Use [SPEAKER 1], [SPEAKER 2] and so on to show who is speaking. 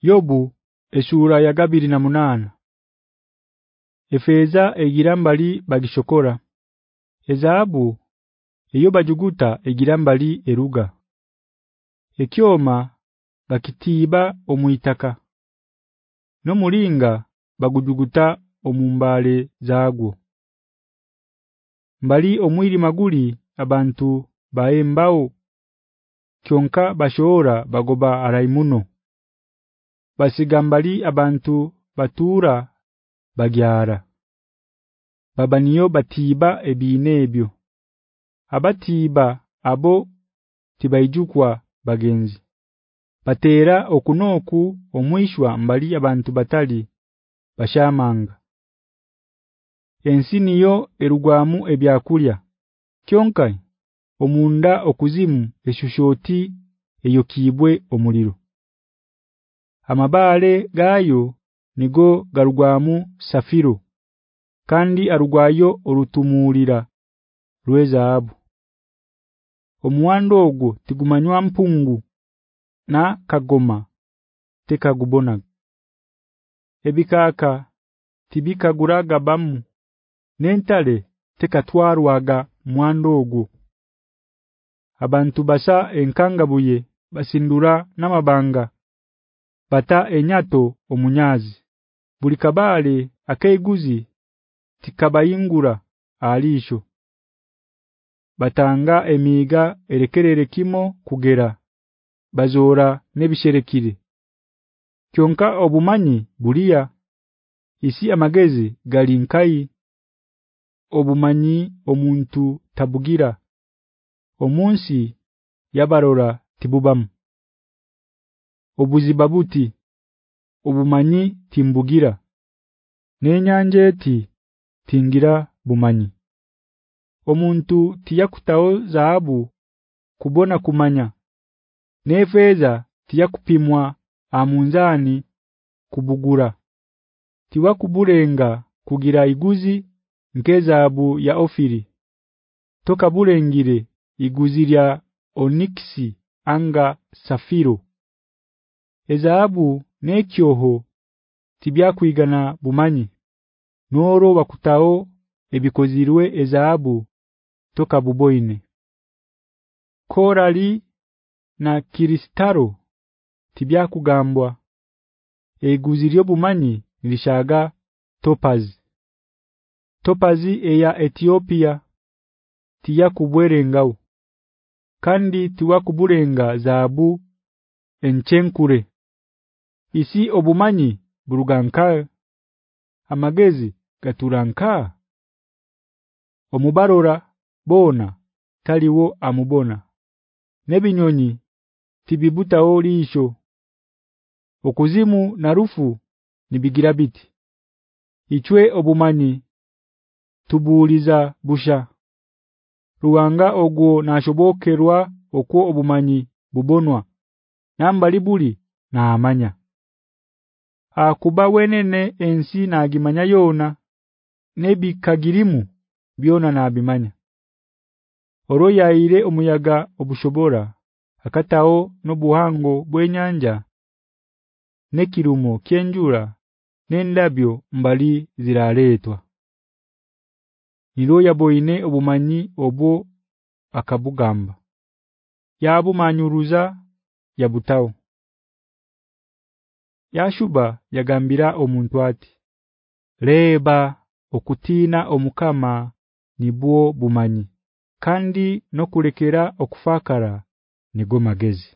[SPEAKER 1] Yobu esura ya gabiri na munana Efeza egirambali bagishokora. Ezahabu iyo bajuguta egirambali eruga. Ekyoma bakitiba omuitaka No mulinga bagujuguta omumbale zagwo Mbali omwiri maguli abantu baembao kyonka bashora bagoba araimuno basigambali abantu batura bagyara. Baba niyo batiba ebinebyo abatiba abo tibaijukwa bagenzi. Batera okunoku omwishwa mbali abantu batali bashamanga. Ensiniyo erugwamu ebyakulya. Kyonka omunda okuzimu eshushoti eyokibwe omuliro amabale gayo nigo garugwamu safiro kandi arugwayo orutumulira rwezahabu omuwando ogwo tigumanywa mpungu na kagoma tekagubona ebikaka tibikaguraga bamu nentale tekatwarwaga mwando ogwo. Abantu basa enkangabuye basindura namabanga bata enyato omunyazi. Bulikabale akeiguzi tikabayingura alisho. Batanga emiga erekerere kimo kugera bazora nebisherekire. Kyonka obumanyi bulia isi amagezi galinkai obumanyi omuntu tabugira omunsi yabarora tibubamu obuzibabuti obumanyi timbugira. Nenyanjeti tingira bumanyi. Omuntu tiyakutao zaabu kubona kumanya. Nefeza tiyakupimwa amunzani kubugura. Tiwa kuburenga kugira iguzi nkezaabu ya ofiri. Toka burengire iguzi lya oniksi anga safiro ezaabu nekyoho tibya kuigana bumanyi. Noro bakutao ebikozirwe ezaabu toka buboine. Korali na kristaro tibya kugambwa eguziryo bumanyi nilishaga topaz. Topazi eya Ethiopia tiya kubwerengao kandi tiwa kuburenga zaabu enchenkure isi obumanyi buruganka? Amagezi gaturanka? Omubarora bona taliwo amubona. Nebinyonyi tibibuta olisho okuzimu na rufu nibigira biti. Ichwe obumanyi tubuuliza busha. Ruwanga ogwo nashobokerwa okwo obumanyi bubonwa. Namba libuli na amanya akuba wenene ensi na agimanya yona nebikagirimu byona na abimanya oroyaire omuyaga obushobora akatao nobuhango bwenyanja nekirumo kyenjura nendabyo mbali ziraletwa. Niroya boine obumanyi obwo akabugamba. Yabumanyuruza yabutao Yashuba yagambira omuntu ati Leba okutina omukama nibwo bumanyi kandi nokulekera okufakara nigo magezi